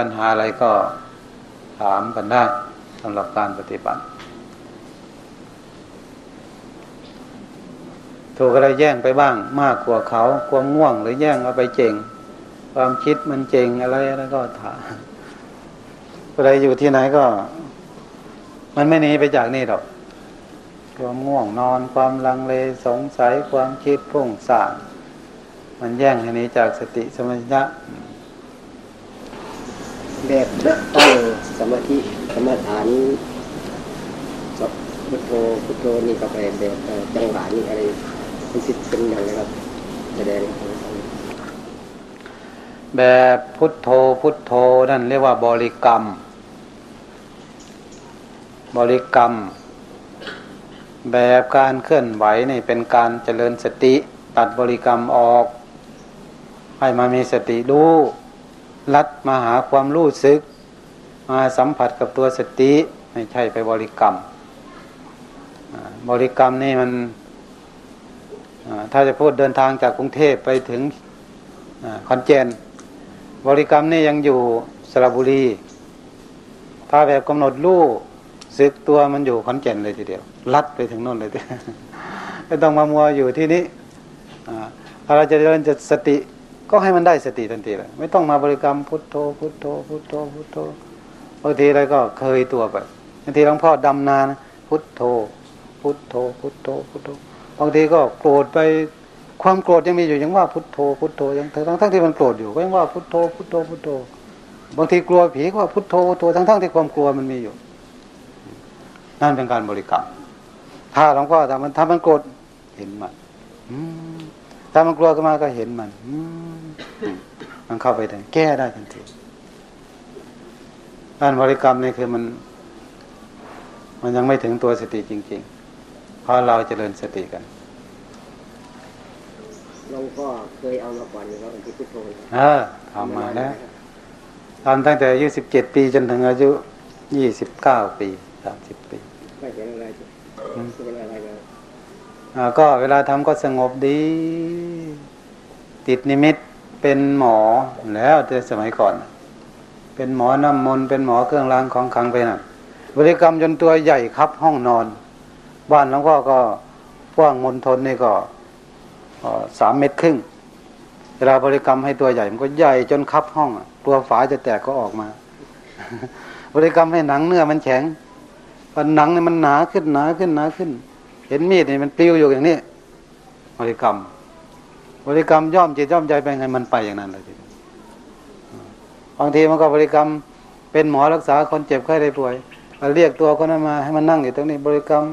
ปัญหาอะไรก็ถามกันได้สำหรับการปฏิบัติ ถูกอะไรแย่งไปบ้าง มากกว่าเขาความง่วงหรือแย่งเอาไปเจงความคิดมันเจงอะไรแล้วก็ถามอะไรอยู่ที่ไหนก็ มันไม่หนีไปจากนี่หรอกความง่วงนอน ความลังเลสงสัยความคิดพุ่งสานมันแย่งให้นี้จากสติสมัญญะ แบบตั้งสมาธิสมาฐานพุทโธพุทโธนี่ก็ไปแบบจังหวะนี่อะไรเป็นสิเป็นอย่างไรครับแสดงแบบพุทโธพุทโธนั่นเรียกว่าบริกรรม บริกรรม แบบการเคลื่อนไหวนี่เป็นการเจริญสติ ตัดบริกรรมออก ให้มามีสติรู้ ลัดมาหาความรู้สึก มาสัมผัสกับตัวสติ ไม่ใช่ไปบริกรรม บริกรรมนี่มัน ถ้าจะพูดเดินทางจากกรุงเทพไปถึงคอนเจนบริกรรมนี่ยังอยู่สระบุรี ถ้าแบบกำหนดรู้สึกตัวมันอยู่คอนเจนเลยทีเดียว ลัดไปถึงโน่นเลยไม่ต้องมามัวอยู่ที่นี้ถ้าเราจะเดินจะสติ ก็ให้มันได้สติทันทีเลยไม่ต้องมาบริกรรมพุทโธพุทโธพุทโธพุทโธบางทีอะไรก็เคยตัวไปบางทีหลวงพ่อดำนานพุทโธ พุทโธ พุทโธพุทโธบางทีก็โกรธไปความโกรธยังมีอยู่ยังว่าพุทโธพุทโธยังทั้งทั้งที่มันโกรธอยู่ก็ยังว่าพุทโธพุทโธพุทโธ บางทีกลัวผีก็ว่าพุทโธพุทโธทั้งทั้งที่ความกลัวมันมีอยู่ นั่นเป็นการบริกรรมถ้าหลวงพ่อทำมันทำมันโกรธเห็นมัน ถ้ามันกลัวขึ้นมาก็เห็นมันมันเข้าไปได้แก้ได้ทันทีการบริกรรมนี่คือมัน มันยังไม่ถึงตัวสติจริง ๆ เพราะเราจเจริญสติกันหลวงพ่อเคยเอามาก่อนอยู่ครับที่พุทโธเออทำมาแล้วทำตั้งแต่อายุสิบเจ็ดปีจนถึงอายุยี่สิบเก้าปีสามสิบปี ไม่เป็นอะไรเป็นอะไร ก็เวลาทำก็สงบดี ติดนิมิตเป็นหมอแล้วแต่สมัยก่อน เป็นหมอน้ำมนต์เป็นหมอเครื่องรางของขังไปนะ่ะบริกรรมจนตัวใหญ่ครับห้องนอน บ้านหลวงพ่อก็กว้างมนทนนี่ก็สามเมตรครึ่งเวลาบริกรรมให้ตัวใหญ่มันก็ใหญ่จนคับห้องตัวฝาจะแตกก็ออกมา บริกรรมให้หนังเนื้อมันแข็งพอหนังเนี่ยมันหนาขึ้นหนาขึ้นหนาขึ้น เห็นมีดนี่มันปลิวอยู่อย่างนี้บริกรรม บริกรรมย่อมจิตย่อมใจไปไงมันไปอย่างนั้นเลยทีบางทีมันก็บริกรรมเป็นหมอรักษาคนเจ็บไข้ได้ป่วยเรียกตัวคนนั้นมาให้มันนั่งอยู่ตรงนี้ บริกรรม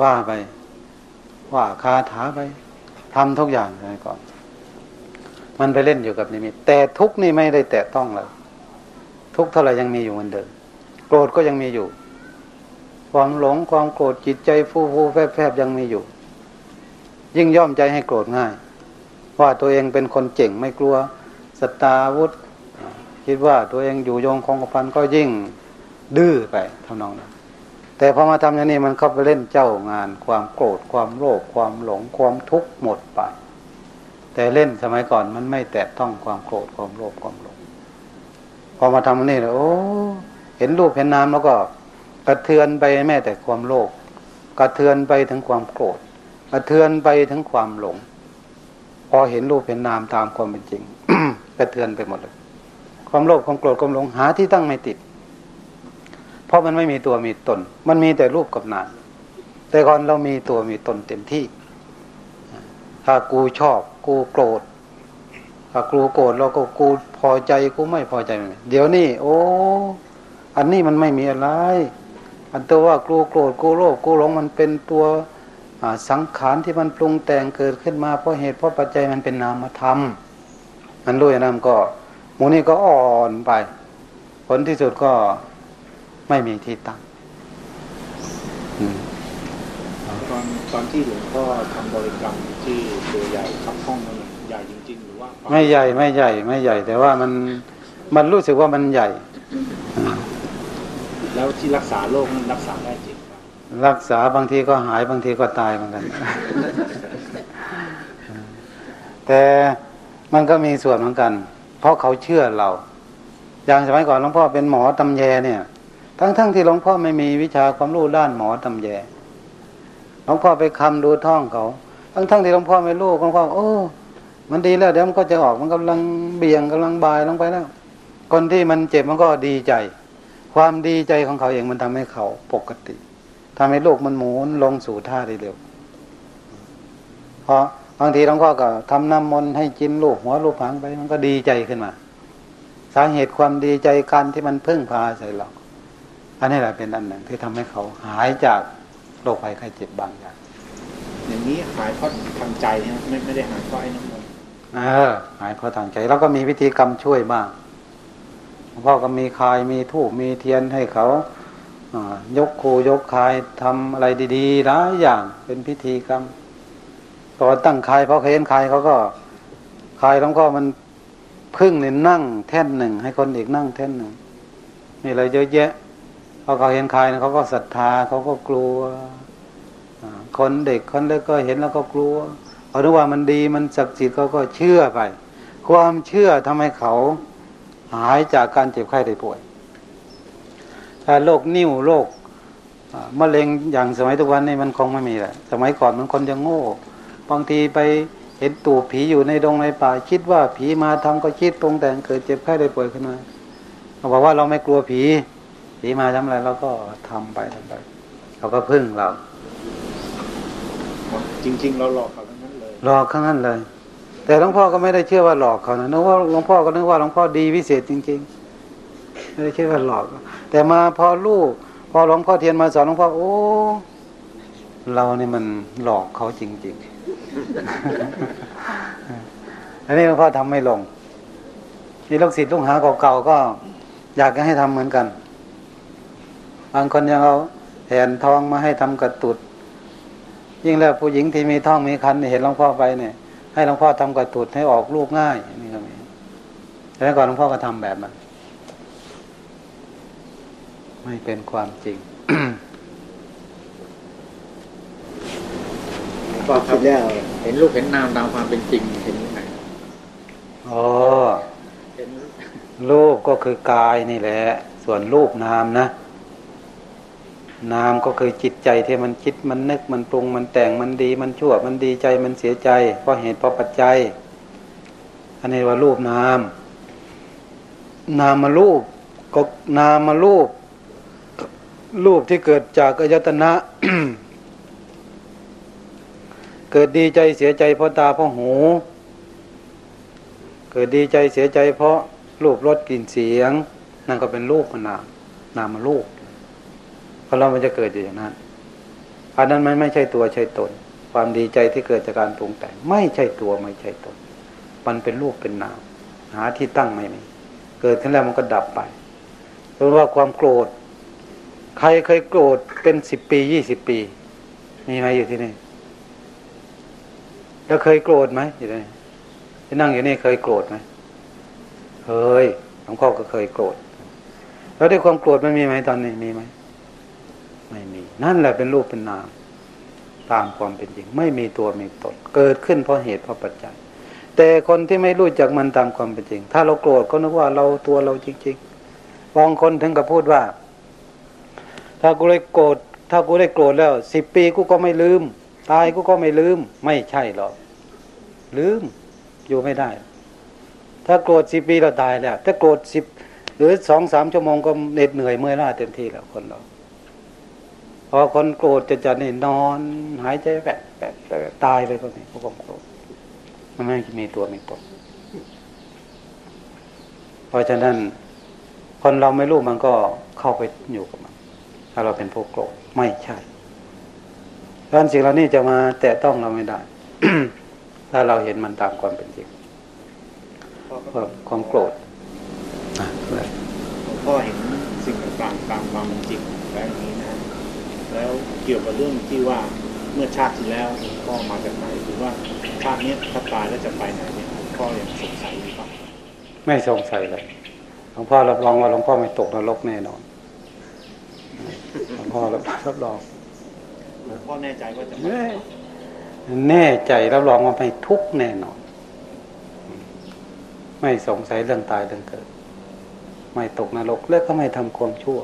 ว่าไป ว่าคาถาไปทำทุกอย่างเลยก่อน มันไปเล่นอยู่กับนิมิตแต่ทุกนี่ไม่ได้แตะต้องเลยทุกเท่าไหร่ยังมีอยู่เหมือนเดิมโกรธก็ยังมีอยู่ ความหลงความโกรธจิตใจฟูฟูแฟบแฟบยังมีอยู่ ยิ่งย่อมใจให้โกรธง่าย ว่าตัวเองเป็นคนเจ๋งไม่กลัวสตาวุธ คิดว่าตัวเองอยู่ยงคงกระพันก็ยิ่งดื้อไปทำนองนั้นแต่พอมาทำอย่างนี้มันเข้าไปเล่นเจ้างาน ความโกรธความโลภความหลงความทุกข์หมดไป แต่เล่นสมัยก่อนมันไม่แตะต้องความโกรธความโลภความหลง พอมาทำนนี้แล้วโอ้เห็นรูปเห็นนามแล้วก็ กระเทือนไปแม้แต่ความโลภกระเทือนไปถึงความโกรธกระเทือนไปถึงความหลง พอเห็นรูปเห็นนามตามความเป็นจริงกระเทือนไปหมดเลย ความโลภความโกรธความหลงหาที่ตั้งไม่ติด เพราะมันไม่มีตัวมีตน มันมีแต่รูปกับนามแต่ก่อนเรามีตัวมีตนเต็มที่ ถ้ากูชอบ กูโกรธถ้ากูโกรธเราก็กูพอใจกูไม่พอใจ เดี๋ยวนี้โอ้ อันนี้มันไม่มีอะไร อันตัวว่ากูโกรธกูโลภกูหลงมันเป็นตัวสังขารที่มันปรุงแต่งเกิดขึ้นมาเพราะเหตุเพราะปัจจัยมันเป็นนามธรรมมันรู้อย่างนั้นก็หมูนี่ก็อ่อนไป ผลที่สุดก็ไม่มีที่ตั้งตอนตอนที่หลวงพ่อทำบริกรรมที่ตัวใหญ่ครับห้องนั้นใหญ่จริงๆหรือว่า ไม่ใหญ่ไม่ใหญ่ ไม่ใหญ่ แต่ว่ามันมันรู้สึกว่ามันใหญ่ แล้วที่รักษาโรคนั้นรักษาได้จริงรักษาบางทีก็หายบางทีก็ตายเหมือนกัน แต่มันก็มีส่วนเหมือนกัน เพราะเขาเชื่อเรา อย่างสมัยก่อนหลวงพ่อเป็นหมอตำแยเนี่ย ทั้งๆทที่หลวงพ่อไม่มีวิชาความรู้ด้านหมอตำแยหลวงพ่อไปคำดูท่องเขา ทั้งๆทที่หลวงพ่อไม่รู้หลวงพ่อโอ้ มันดีแล้วเดี๋ยวมันก็จะออกมันกำลังเบี่ยงกำลังบายลงไปแล้ว คนที่มันเจ็บมันก็ดีใจ ความดีใจของเขาเองมันทำให้เขาปกติทำให้โลกมันหมุนลงสู่ท่าได้เร็วเพราะบางทีหลวงพ่อก็ทำน้ำมนต์ให้กินลูกหัวลูกหางไปมันก็ดีใจขึ้นมา สาเหตุความดีใจการที่มันพึ่งพาใส่เราอันนี้แหละเป็นอันหนึ่งที่ทำให้เขาหายจากโรคภัยไข้เจ็บบางอย่างอย่างนี้หายเพราะทางใจนะไม่ไม่ได้หายเพราะไอ้น้ำมนต์เออหายเพราะทางใจ แล้วก็มีวิธีกรรมช่วยบ้างหลวง พ่อก็มีคายมีทูบมีเทียนให้เขาอยกคูยกคายทำอะไรดีๆหลายอย่างเป็นพิธีกรรมตอนตั้งคายพราะเขาเห็นคายเขาก็คายแล้วก็มันพึ่งเนี่ยนั่งแท่นหนึ่ง ให้คนอีกนั่งแท่นหนึ่งนี่อะไรเยอะแยะพอเขาเห็นคายเขาก็ศรัทธาเขาก็กลัวคนเด็กคนเล็กก็เห็นแล้วก็กลัวเขาดูว่ามันดีมันศักดิ์สิทธิ์เขาก็เชื่อไป ความเชื่อทำให้เขา หายจากการเจ็บไข้ได้ป่วย ถ้าโรคนิ่วโรคอ่ามะเร็งอย่างสมัยทุกวันนี้มันคงไม่มีแหละสมัยก่อนมันคนยังโง่ บางทีไปเห็นตูผีอยู่ในดงในป่า คิดว่าผีมาทำก็คิดปรุงแต่งเกิดเจ็บไข้ได้ป่วยขึ้นมาเขาบอกว่าเราไม่กลัวผี ผีมาทำอะไรเราก็ทำไปทำไปเขาก็พึ่งเรา จริง ๆ เราหลอกเขาทั้งนั้นเลยหลอกข้างนั้นเลย แต่หลวงพ่อก็ไม่ได้เชื่อว่าหลอกเขานะนึกว่าหลวงพ่อก็นึกว่าหลวงพ่อดีวิเศษจริง ๆ ไม่ได้เชื่อว่าหลอก แต่มาพอลูกพอหลวงพ่อเทียนมาสอนหลวงพ่อโอ้เรานี่มันหลอกเขาจริง ๆ อันนี้หลวงพ่อทำไม่ลงนี่ลูกศิษย์ลูกหาเก่าๆก็อยากจะให้ทำเหมือนกัน บางคนยังเอาแผ่นทองมาให้ทำกระตุด ยิ่งแล้วผู้หญิงที่มีท้องมีคันเห็นหลวงพ่อไปเนี่ย ให้หลวงพ่อทำกระตุดให้ออกลูกง่ายนี่ก็มีแล้วก่อนหลวงพ่อก็ทำแบบนั้นไม่เป็นความจริงก็คิดแล้วเห็นรูปเห็นนามตามความเป็นจริงเห็นยังไงอ๋อเห็นรูปก็คือกายนี่แหละ ส่วนรูปนามนะ นามก็คือจิตใจที่มันคิดมันนึกมันปรุงมันแต่งมันดี มันชั่วมันดีใจมันเสียใจ เพราะเหตุเพราะปัจจัย อันนี้ว่ารูปนาม นามารูปก็นามารูป รูปที่เกิดจากอายตนะ เกิดดีใจเสียใจเพราะตาเพราะหู เกิดดีใจเสียใจเพราะรูปรสกลิ่นเสียง นั่นก็เป็นรูปนาม นามารูป เพราะเรามันจะเกิดอยู่อย่างนั้น อันนั้นมันไม่ใช่ตัวใช่ตน ความดีใจที่เกิดจากการปรุงแต่ง ไม่ใช่ตัวไม่ใช่ตน มันเป็นรูปเป็นนาม หาที่ตั้งไม่มี เกิดขึ้นแล้วมันก็ดับไปเพราะว่าความโกรธ ใครเคยโกรธเป็นสิบปียี่สิบปี มีไหมอยู่ที่นี่ แล้วเคยโกรธไหมอยู่ที่นี่ที่นั่งอยู่นี่เคยโกรธไหมเคยหลวงพ่อก็เคยโกรธ แล้วด้วยความโกรธมันมีไหมตอนนี้มีไหม นั่นแหละเป็นรูปเป็นนาม ตามความเป็นจริง ไม่มีตัวมีตนเกิดขึ้นเพราะเหตุเพราะปัจจัย แต่คนที่ไม่รู้จักมันตามความเป็นจริง ถ้าเราโกรธก็นึกว่าเราตัวเราจริงๆบางคนถึงกับพูดว่า ถ้ากูได้โกรธถ้ากูได้โกรธแล้วสิบปีกูก็ไม่ลืม ตายกูก็ไม่ลืม ไม่ใช่หรอกลืมอยู่ไม่ได้ ถ้าโกรธสิบปีเราตายแล้วถ้าโกรธสิบหรือสองสามชั่วโมงก็เหน็ดเหนื่อยเมื่อยล้าเต็มที่แล้วคนเรา พอคนโกรธจะจะนี่นอน หายใจแปะแปะแปะตายเลยก็มีเพราะความโกรธมันไม่มีตัวมีตนเพราะฉะนั้น คนเราไม่รู้มันก็เข้าไปอยู่กับมัน ถ้าเราเป็นผู้โกรธไม่ใช่ดังนั้นสิ่งเหล่านี้จะมาแตะต้องเราไม่ได้ ถ้าเราเห็นมันตามความเป็นจริงความความโกรธอะอะไรหลวงพ่อเห็นสิ่งต่างๆตามความเป็นจริงแล้วอย่างนี้นะ แล้วเกี่ยวกับเรื่องที่ว่าเมื่อชาติที่แล้วหลวงพ่อมาจากไหนหรือว่าชาติเนี้ยถ้าตายแล้วจะไปไหนเนี่ยหลวงพ่อยังสงสัยอยู่ครับไม่สงสัยเลยหลวงพ่อรับรองว่าหลวงพ่อไม่ตกนรกแน่นอนหลวงพ่อรับรับรองหลวงพ่อแน่ใจว่าจะไปแน่แน่ใจรับรองว่าไม่ทุกข์แน่นอน ไม่สงสัยเรื่องตายเรื่องเกิด ไม่ตกนรกและก็ไม่ทำความชั่ว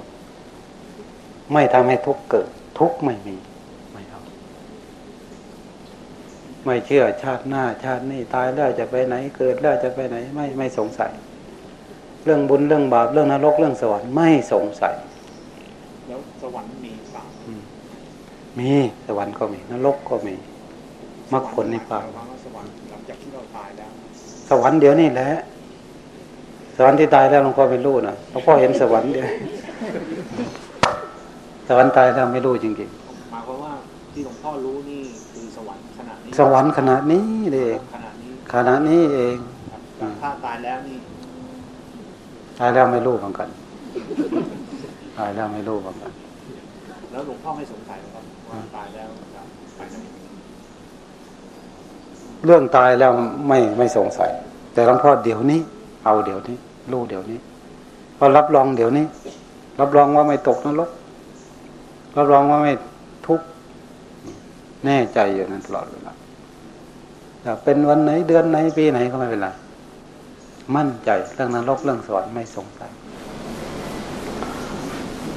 ไม่ทำให้ทุกข์เกิด ทุกข์ไม่มีไม่เอาไม่เชื่อชาติหน้า ชาตินี้ตายแล้วจะไปไหน เกิดแล้วจะไปไหน ไม่ไม่สงสัย เรื่องบุญเรื่องบาปเรื่องนรกเรื่องสวรรค์ไม่สงสัย แล้วสวรรค์มีสามมีสวรรค์ก็มีนรกก็มีมรรคผลนิพพานหมยความว่าสวรรค์หลังจากที่เราตายแล้วสวรรค์เดี๋ยวนี้แหละสวรรค์ที่ตายแล้วหลวงพ่อไม่รู้นะหลวงพ่อเห็นสวรรค์เดียว สวรรค์ตายแล้วไม่รู้จริงหมายความว่าที่หลวงพ่อรู้นี่คือสวรรค์ขณะนี้ๆสวรรค์ขนาดนี้เองขณะนี้ขนาดนี้เองครับอืมถ้าตายแล้วนี่ตายแล้วไม่รู้เหมือนกันตายแล้วไม่รู้เหมือนกัน แล้วหลวงพ่อไม่สงสัยเหรอครับว่าตายแล้วจะไปไหนเรื่องตายแล้วไม่ไม่สงสัย แต่หลวงพ่อเดี๋ยวนี้ เอาเดี๋ยวนี้รู้เดี๋ยวนี้เพราะรับรองเดี๋ยวนี้ รับรองว่าไม่ตกนรก รับรองว่าไม่ทุกข์แน่ใจอยู่นั้นตลอดเวลาจะเป็นวันไหนเดือนไหนปีไหนก็ไม่เป็นไรมั่นใจเรื่องนรกเรื่องสวรรค์ไม่สงสัย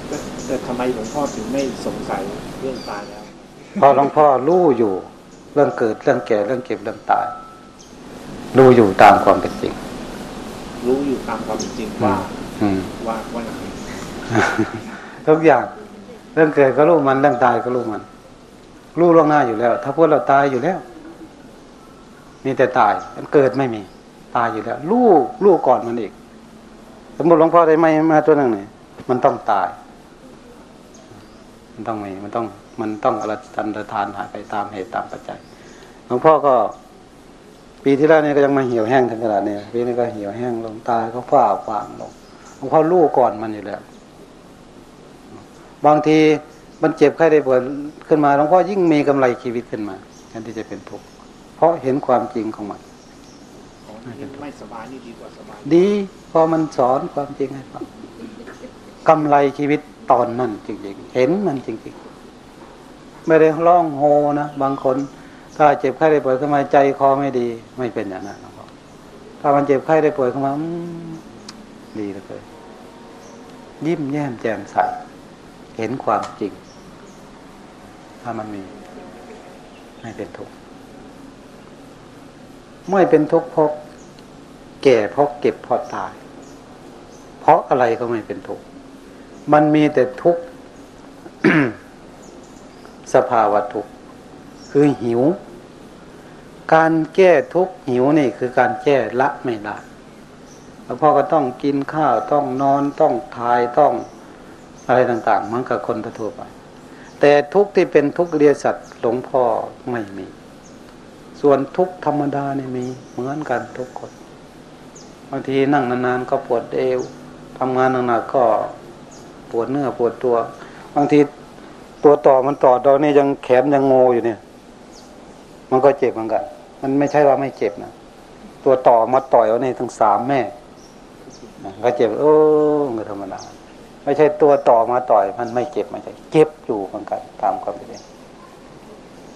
แต่แต่ทำไมหลวงพ่อถึงไม่สงสัยเรื่องตายแล้วเพราะหลวงพ่อรู้อยู่เรื่องเกิดเรื่องแก่เรื่องเก็บเรื่องตาย รู้อยู่ตามความเป็นจริง รู้อยู่ตามความเป็นจริงว่าอืมว่าว่าอย่างไรทุกอย่าง เรื่องเกิดก็รู้มันเรื่องตายก็รู้มันรู้ล่วงหน้าอยู่แล้ว ถ้าพวกเราตายอยู่แล้ว มีแต่ตายมันเกิดไม่มี ตายอยู่แล้วรู้รู้ก่อนมันอีก สมมติหลวงพ่อได้ไม่มาตัวหนึ่งเนี่ยมันต้องตาย มันต้องมีมันต้อง มันต้องอรจันตทานหายไปตามเหตุตามปัจจัยหลวงพ่อก็ ปีที่แล้วเนี่ยก็ยังมาเหี่ยวแห้งถึงขนาดนี้ปีนี้ก็เหี่ยวแห้งลงตายก็ฝ้าฟางลงหลวงพ่อรู้ก่อนมันอยู่แล้ว บางทีมันเจ็บไข้ได้ป่วยขึ้นมาหลวงพ่อยิ่งมีกำไรชีวิตขึ้นมาแทนที่จะเป็นทุกข์เพราะเห็นความจริงของมันของที่ไม่สบายนี่ดีกว่าสบายดีพอมันสอนความจริงให้ฟังกำไรชีวิตตอนนั้นจริงๆ เห็นมันจริงๆ ไม่ได้ร้องโฮนะบางคนถ้าเจ็บไข้ได้ป่วยขึ้นมาใจคอไม่ดี ไม่เป็นอย่างนั้นหรอกถ้ามันเจ็บไข้ได้ป่วยขึ้นมาอืมดีเหลยเกินยิ้มแย้มแจ่มใส เห็นความจริง ถ้ามันมี ไม่เป็นทุกข์ไม่เป็นทุกข์เพราะแก่เพราะเก็บเพราะตาย เพราะอะไรก็ไม่เป็นทุกข์มันมีแต่ทุกข์สภาวะทุกข์คือหิว การแก้ทุกข์หิวนี่คือการแก้ละไม่ได้แล้วพ่อก็ต้องกินข้าวต้องนอนต้องทายต้อง อะไรต่างๆ มันกับคนทั่วไป แต่ทุกที่เป็นทุกเรียสัตว์หลวงพ่อไม่มี ส่วนทุกธรรมดานี่มีเหมือนกันทุกคนบางทีนั่งนานๆก็ปวดเอวทำงานหนักๆก็ปวดเนื้อปวดตัว บางทีตัวต่อมันต่อเราเนี่ยยังแขนยังโงอยู่เนี่ย มันก็เจ็บเหมือนกันมันไม่ใช่ว่าไม่เจ็บนะตัวต่อมาต่อยเอาในทั้งสามแม่ก็เจ็บเออมันก็ธรรมดา ไม่ใช่ตัวต่อมาต่อย มันไม่เจ็บไม่ใช่เจ็บอยู่เหมือนกันตามความเป็นจริง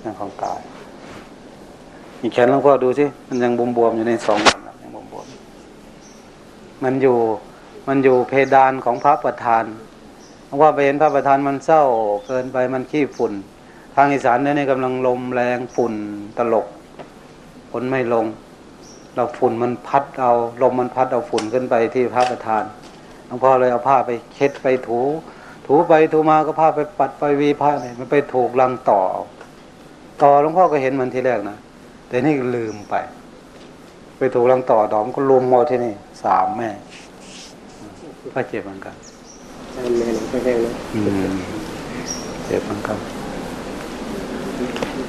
นั่นของกายอีกแขนหลวงพ่อดูสิมันยังบวมๆอยู่ในสองวันยังบวมๆมันอยู่มันอยู่เพดานของพระประธานเพราะว่าไปเห็นพระประธานมันเศร้าเกินไปมันขี้ฝุ่น ทางอีสานเนี่ยนี่กำลังลมแรงฝุ่นตลกฝนไม่ลงเราฝุ่นมันพัดเอาลมมันพัดเอาฝุ่นขึ้นไปที่พระประธาน หลวงพ่อเลยเอาผ้าไปเช็ดไปถู ถูไปถูมาก็ผ้าไปปัดไปวีผ้าเนี่ยมันไปถูกรังต่อเอาต่อหลวงพ่อก็เห็นมันทีแรกนะแต่นี่ลืมไป ไปถูกรังต่อดอมก็รวมหมดที่นี่สามแม่ก็เจ็บเหมือนกันใช่แม่หลวงพ่อแห้งนะอืมเจ็บเหมือนกัน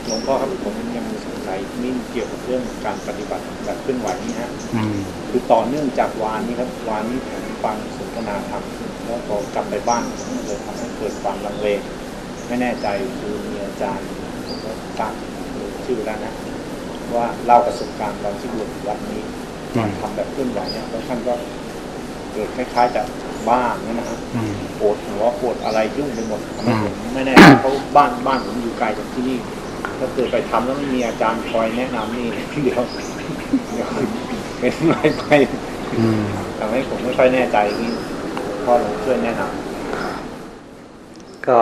หลวงพ่อครับผมยัง สงสัยนี่เกี่ยวกับเรื่องการปฏิบัติแบบเคลื่อนไหวนี่ฮะอืมคือต่อเนื่องจากวานนี้ครับวานนี้ผมฟังสนทนาธรรมแล้วพอกลับไปบ้านผมเลยทำให้เกิดความลังเลไม่แน่ใจคือมีอาจารย์ผมก็ตั้งชื่อแล้วนะว่าเล่าประสบการณ์ตอนที่บวชอยู่วัดนี้อืมทำแบบเคลื่อนไหวเนี่ยแล้วท่านก็เกิดคล้ายๆจะบ้านะนะฮะอืมปวดหัวปวดอะไรยุ่งไปหมดทำให้อืมผมไม่แน่เพราะบ้านบ้านผมอยู่ไกลจากที่นี่ ถ้าเกิดไปทำแล้วไม่มีอาจารย์คอยแนะนำนี่เดี๋ยวเดี๋ยวเป็นไม่ไปอืมทำให้ผมไม่ค่อยแน่ใจนี่พ่อหลวงช่วยแนะนก็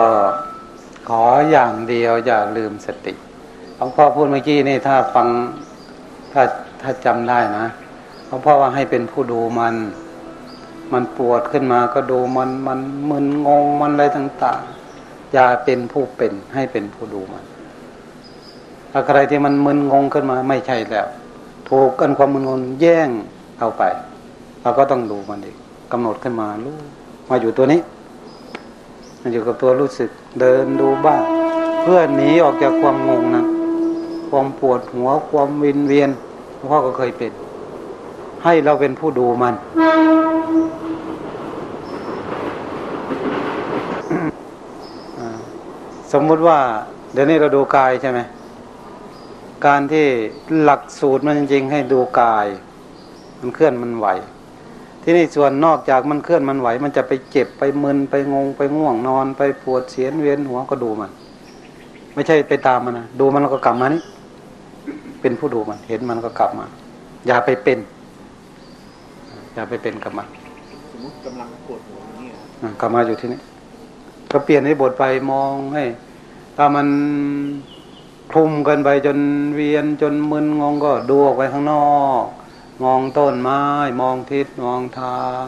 ขออย่างเดียวอย่าลืมสติหลวงพ่อพูดเมื่อกี้นี่ถ้าฟังถ้าถ้าจำได้นะหลวงพ่อว่าให้เป็นผู้ดูมัน มันปวดขึ้นมาก็ดูมันมันมึนงงมันอะไรต่าง ๆ อย่าเป็นผู้เป็นให้เป็นผู้ดูมัน ถ้าใครที่มันมึนงงขึ้นมาไม่ใช่แล้ว ถูกกันความมึนงงแย่งเอาไปเราก็ต้องดูมันอีกกำหนดขึ้นมารู้มาอยู่ตัวนี้ มันอยู่กับตัวรู้สึกเดินดูบ้างเพื่อหนีออกจากความงงนะความปวดหัวความวินเวียนพ่อก็เคยเป็น ให้เราเป็นผู้ดูมัน สมมุติว่า เดี๋ยวนี้เราดูกายใช่ไหม การที่หลักสูตรมันจริง ๆ ให้ดูกาย มันเคลื่อนมันไหว ที่นี่ส่วนนอกจากมันเคลื่อนมันไหว มันจะไปเจ็บไปมึนไปงงไปง่วงนอน ไปปวดเสียนเวียนหัวก็ดูมัน ไม่ใช่ไปตามมันนะดูมันแล้วก็กลับมานี่เป็นผู้ดูมัน เห็นมันก็กลับมา อย่าไปเป็น อย่าไปเป็นกับมันำสมมติกำลังปวดหัวอย่างนี้ยอะกลับมาอยู่ที่นี่ก็เปลี่ยนให้บทไปมองให้ถ้ามัน คลุมกันไปจนเวียนจนมึนงงก็ดูออกไปข้างนอก มองต้นไม้ มองทิศมองทาง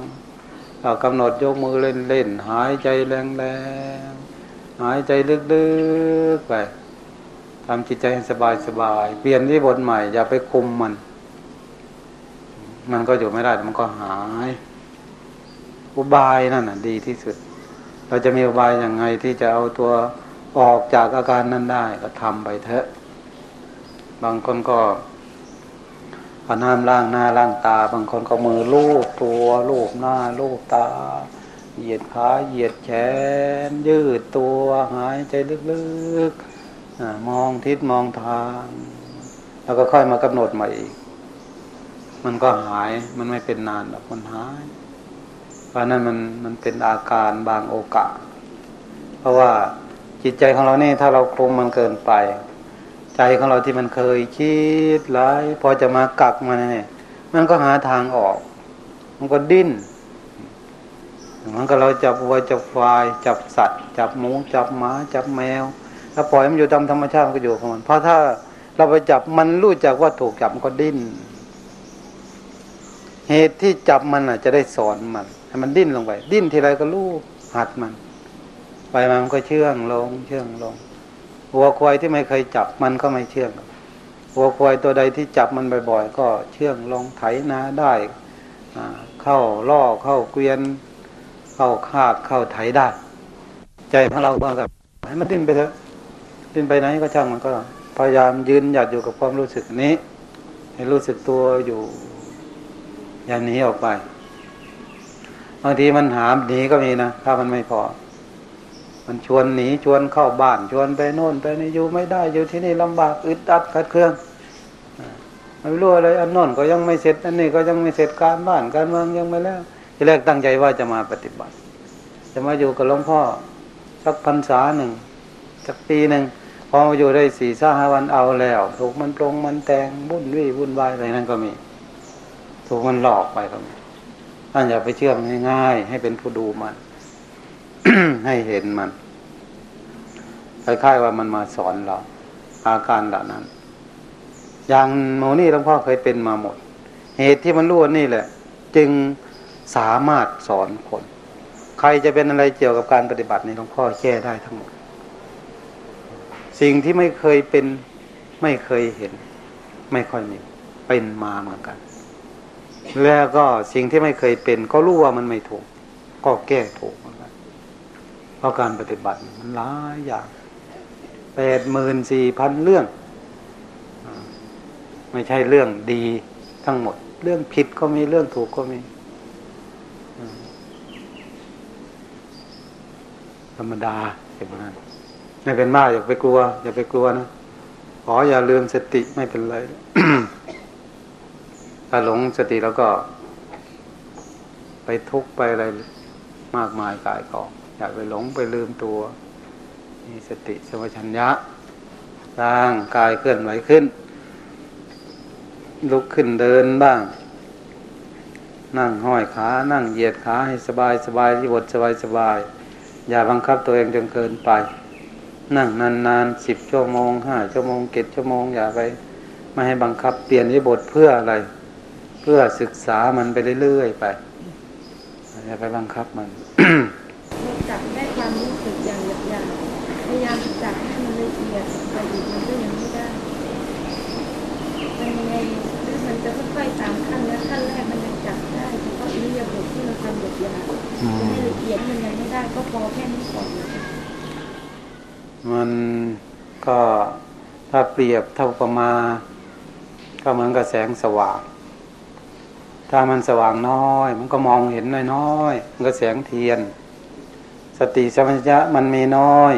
ถ้ากำหนดยกมือเล่นเล่นๆหายใจแรงแรงๆหายใจลึกๆไปทำจิตใจให้สบายสบายๆเปลี่ยนที่บทใหม่ อย่าไปคุมมัน มันก็อยู่ไม่ได้มันก็หาย อุบายนั่นน่ะ ดีที่สุด เราจะมีอุบายย่างไงที่จะเอาตัว ออกจากอาการนั้นได้ก็ทำไปเถอะ บางคนก็เอาน้ำล้างหน้าล้างตา บางคนก็มือลูบตัวลูบหน้าลูบตา เหยียดขาเหยียดแขน ยืดตัวหายใจลึกๆมองทิศมองทาง แล้วก็ค่อยมากำหนดใหม่อีก มันก็หายมันไม่เป็นนานหรอกมันหายเพราะนั้นมันมันเป็นอาการบางโอกาส เพราะว่า จิตใจของเราเนี่ยถ้าเราคลุมมันเกินไป ใจของเราที่มันเคยคิดร้ายพอจะมากักมันเนี่ยมันก็หาทางออก มันก็ดิ้นมันก็เราจับวัวจับควาย จับสัตว์ จับหมูจับหมาจับแมว ถ้าปล่อยมันอยู่ตามธรรมชาติมันก็อยู่ของมัน เพราะถ้าเราไปจับมันรู้จักว่าถูกจับมันก็ดิ้น เหตุที่จับมันอะ จะได้สอนมันให้มันดิ้นลงไป ดิ้นทีไรก็ลูกหัดมัน มามันก็เชื่องลง เชื่องลงวัวควายที่ไม่เคยจับมันก็ไม่เชื่องวัวควายตัวใดที่จับมันบ่อยๆ ก็เชื่องลงไถนาได้เข้าล่อเข้าเกวียน เข้าคาดเข้าไถได้ ใจของเราก็แบบให้มันดิ้นไปเถอะดิ้นไปไหนก็ช่างมันก็พยายามยืนหยัดอยู่กับความรู้สึกนี้ ให้รู้สึกตัวอยู่ อย่าหนีออกไป บางทีมันหามหนีก็มีนะ ถ้ามันไม่พอ มันชวนหนีชวนเข้าบ้านชวนไปโน่นไปนี่อยู่ไม่ได้อยู่ที่นี่ลำบากอึดอัดขัดเครื่องไม่รู้อะไรอันโน่นก็ยังไม่เสร็จอันนี้ก็ยังไม่เสร็จการบ้านการเมืองยังไม่แล้วทีแรกตั้งใจว่าจะมาปฏิบัติ จะมาอยู่กับหลวงพ่อสักพรรษาหนึ่งสักปีหนึ่งพอมาอยู่ได้สี่ห้าวันเอาแล้วถูกมันปรงมันแต่งวุ่นวี่วุ่นวายอะไรนั่นก็มี ถูกมันหลอกไปครับท่านอย่าไปเชื่อมันง่ายๆให้เป็นผู้ดูมัน ให้เห็นมันคล้ายๆว่ามันมาสอนเราอาการเหล่านั้น อย่างโมนี่หลวงพ่อเคยเป็นมาหมด เหตุที่มันรู้ว่านี่แหละ จึงสามารถสอนคน ใครจะเป็นอะไรเกี่ยวกับการปฏิบัติในหลวงพ่อแก้ได้ทั้งหมด สิ่งที่ไม่เคยเป็นไม่เคยเห็น ไม่ค่อยมีเป็นมาเหมือนกัน แล้วก็สิ่งที่ไม่เคยเป็น ก็รู้ว่ามันไม่ถูก ก็แก้ถูกเหมือนกันเพ ราะการปฏิบัติมันหลายอย่างแปดหมื่นสี่พันเรื่อง ไม่ใช่เรื่องดีทั้งหมด เรื่องผิดก็มีเรื่องถูกก็มี ธรรมดาเป็นอย่างนั้นไม่เป็นมากอย่าไปกลัว อย่าไปกลัวนะขออย่าลืมสติไม่เป็นไรถ้าหลงสติแล้วก็ ไปทุกข์ไปอะไรมากมายกายกอง อย่าไปหลงไปลืมตัวมีสติสมัชัญญะร่างกายเคลื่อนไหวขึ้น ลุกขึ้นเดินบ้าง นั่งห้อยขา นั่งเหยียดขาให้สบายสบายที่บทสบายสบาย อย่าบังคับตัวเองจนเกินไป นั่งนานๆสิบชั่วโมงห้าชั่วโมงเจ็ดชั่วโมงอย่าไป ไม่ให้บังคับเปลี่ยนที่บทเพื่ออะไร เพื่อศึกษามันไปเรื่อยๆไปอย่าไปบังคับมัน จับได้ความรู้สึกอย่างหยาบๆพยายามจับให้มัน ละเอียดแต่อีกมันก็ยังไม่ได้มันยังไงหรือมันจะค่อยๆตามขั้นแล้วขั้นแรกมันยังจับได้เฉพาะอิริยาบถที่เราทำหยาบๆจะให้ละเอียดมันยังไม่ได้ก็พอแค่นี้ก่อนนะมันก็ถ้าเปรียบเท่าประมา ก็เหมือนกับแสงสว่าง ถ้ามันสว่างน้อย มันก็มองเห็นน้อยๆมันก็แสงเทียน สติสัมปชัญญะมันมีน้อย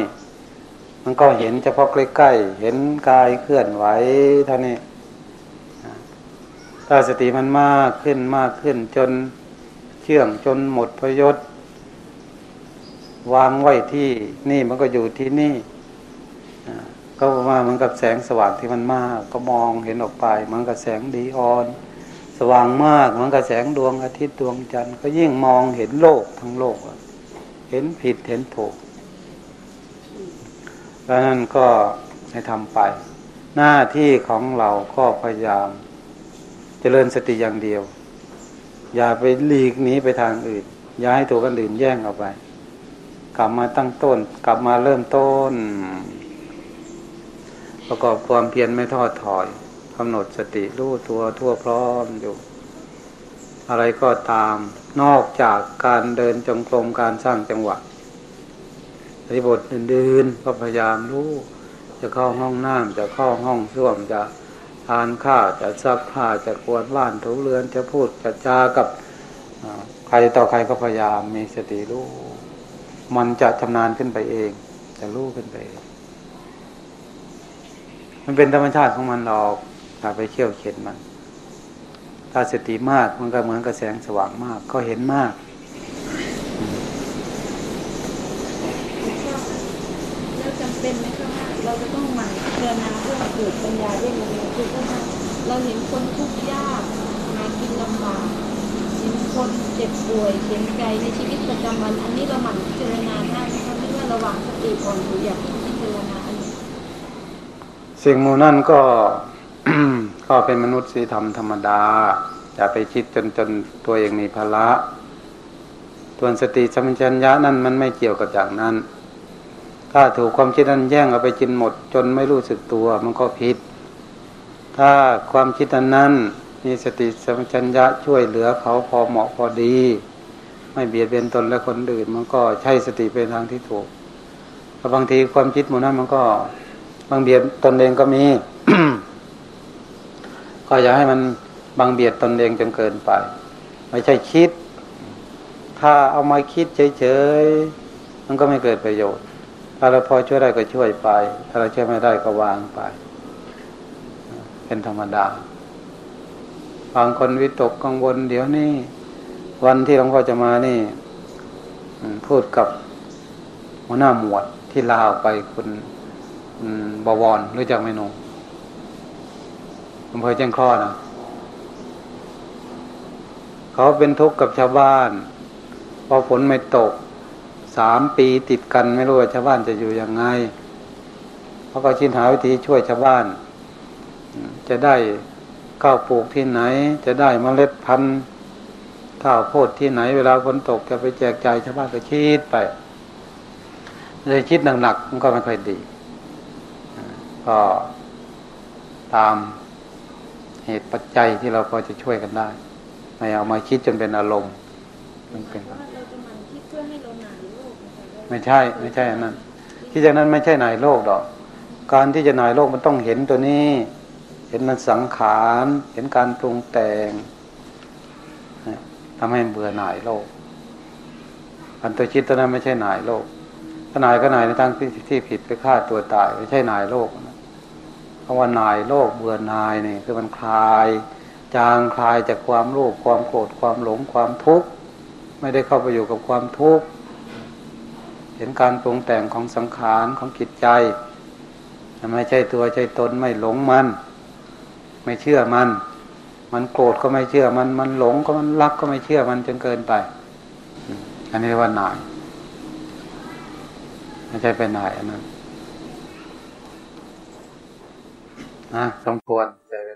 มันก็เห็นเฉพาะใกล้ๆ เห็นกายเคลื่อนไหวเท่านี้ ถ้าสติมันมากขึ้นมากขึ้นจนเชื่องจนหมดพยศ วางไว้ที่นี่มันก็อยู่ที่นี่ก็ว่าเหมันกับแสงสว่างที่มันมาก ก็มองเห็นออกไปเหมันกับแสงดีออน สว่างมากเหมันกับแสงดวงอาทิตย์ดวงจันทร์ก็ยิ่งมองเห็นโลกทั้งโลก เห็นผิดเห็นถูก ดังนั้นก็ให้ทำไป หน้าที่ของเราก็พยายามเจริญสติอย่างเดียว อย่าไปหลีกหนีไปทางอื่น อย่าให้ถูกคนอื่นแย่งเอาไป กลับมาตั้งต้น กลับมาเริ่มต้น ประกอบความเพียรไม่ทอดถอยกำหนดสติรู้ตัวทั่วพร้อมอยู่ อะไรก็ตาม นอกจากการเดินจงกรมการสร้างจังหวะ ริบทอื่นๆก็พยายามรู้ จะเข้าห้องน้ำจะเข้าห้องส้วมจะทานข้าวจะซักผ้าจะกวาดบ้านถูเรือนจะพูดจะจากับใครต่อใครก็พยายามมีสติรู้ มันจะชำนาญขึ้นไปเอง จะรู้ขึ้นไป มันเป็นธรรมชาติของมันหรอกถ้าไปเขี่ยวเข็นมัน ถ้าสติมากมันก็เหมือนกับแสงสว่างมาก ก็เห็นมาก แล้วจำ เป็นไหมคะว่าเราจะต้องหมั่นพิจรณาเรื่องเกิดปัญญาได้ยังไงคือถ้าเราเห็นคนทุกข์ยากหากินลำบากเห็นคนเจ็บป่วยเข็นใจในชีวิตประจำวันอันนี้เราหมั่นพิจารณาได้ไหมคะไม่ว่าระหว่างสติก่อนหรืออยากพิจารณาอันนี้สิ่งมูนั่นก็ก็เป็นมนุษย์สีธรรมธรรมดา อย่าไปคิดจนจนตัวเองมีภาระตัวนสติสัมปชัญญะนั่นมันไม่เกี่ยวกับอย่างนั้น ถ้าถูกความคิดนั้นแย่งเอาไปกินหมด จนไม่รู้สึกตัวมันก็ผิด ถ้าความคิดอันนั้นมีสติสัมปชัญญะช่วยเหลือเขาพอเหมาะพอดี ไม่เบียดเบียนตนและคนอื่น มันก็ใช่สติเป็นทางที่ถูกแต่บางทีความคิดหมู่นั้นมันก็บางเบียดตนเองก็มีก็อย่าให้มันบางเบียดตนเองจนเกินไป ไม่ใช่คิด ถ้าเอามาคิดเฉยๆมันก็ไม่เกิดประโยชน์ ถ้าเราพอช่วยได้ก็ช่วยไป ถ้าเราช่วยไม่ได้ก็วางไป เป็นธรรมดา บางคนวิตกกังวล เดี๋ยวนี้ วันที่หลวงพ่อจะมานี่พูดกับหัวหน้าหมวดที่ลาวไปคุณบวรรู้จักไหมหนูอำเภอแจ้งข้อนะเขาเป็นทุกข์กับชาวบ้านเพราะฝนไม่ตก สามปีติดกันไม่รู้ว่าชาวบ้านจะอยู่ยังไงเขาก็ชินหาวิธีช่วยชาวบ้าน จะได้ข้าวปลูกที่ไหน จะได้เมล็ดพันธุ์ข้าวโพดที่ไหน เวลาฝนตกจะไปแจกจ่ายชาวบ้านก็คิดไปเลยคิดหนักๆมันก็ไม่ค่อยดีก็ตามเหตุปัจจัยที่เราพอจะช่วยกันได้ไม่เอามาคิดจนเป็นอารมณ์มันเป็น ไม่ใช่ ไม่ใช่อันนั้นที่จากนั้นไม่ใช่นายโลกดอก การที่จะนายโลกมันต้องเห็นตัวนี้ เห็นมันสังขาร เห็นการปรุงแต่งนะทำให้เบื่อหน่ายโลก อันตัวคิดตัวนั้นไม่ใช่นายโลกถ้านายก็นายในทางที่ที่ผิดไปฆ่าตัวตาย ไม่ใช่นายโลกเพราะว่านายโลกเบื่อนายนี่คือมันคลาย จางคลายจากความโลภความโกรธความหลงความทุกข์ไม่ได้เข้าไปอยู่กับความทุกข์ เห็นการปรุงแต่งของสังขารของจิตใจไม่ใช่ตัวใช่ตนไม่หลงมัน ไม่เชื่อมัน มันโกรธก็ไม่เชื่อมัน มันหลงก็มันรักก็ไม่เชื่อมันจนเกินไป อันนี้ว่านายไม่ใช่เป็นนายอันนั้นนะสมควรแต่เว